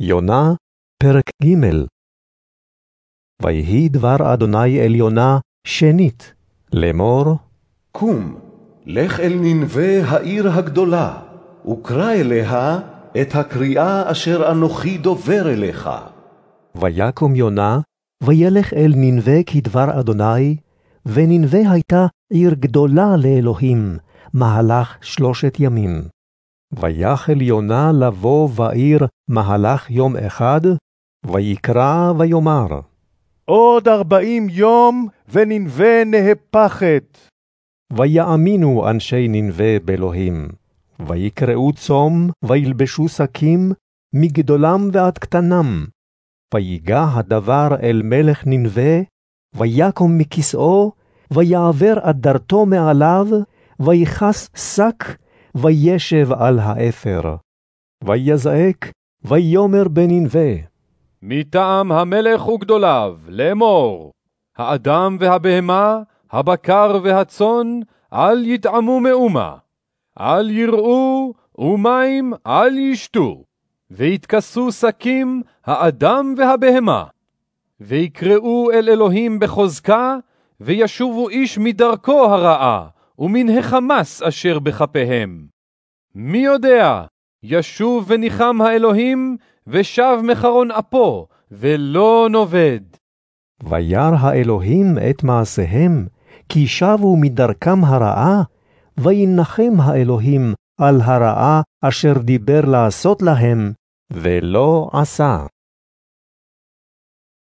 יונה, פרק ג' ויהי דבר אדוני אל יונה שנית, לאמור, קום, לך אל ננבה העיר הגדולה, וקרא אליה את הקריאה אשר אנוכי דובר אליך. ויקום יונה, וילך אל ננבה כדבר אדוני, וננבה הייתה עיר גדולה לאלוהים, מהלך שלושת ימים. ויחל יונה לבוא בעיר מהלך יום אחד, ויקרא ויאמר, עוד ארבעים יום וננבה נהפכת. ויאמינו אנשי ננבה באלוהים, ויקראו צום, וילבשו שקים, מגדולם ועד קטנם. ויגע הדבר אל מלך ננבה, ויקום מכסאו, ויעבר אדרתו מעליו, ויכס שק, וישב על האפר. ויזעק, ויאמר בננבה, מטעם המלך וגדוליו, לאמור, האדם והבהמה, הבקר והצאן, אל יטעמו מאומה, אל יראו, ומים אל ישתו, ויתכסו שקים האדם והבהמה, ויקראו אל אלוהים בחוזקה, וישובו איש מדרכו הרעה, ומן החמס אשר בכפיהם. מי יודע, ישוב וניחם האלוהים, ושב מחרון אפו, ולא נובד. וירא האלוהים את מעשיהם, כי שבו מדרכם הרעה, וינחם האלוהים על הרעה אשר דיבר לעשות להם, ולא עשה.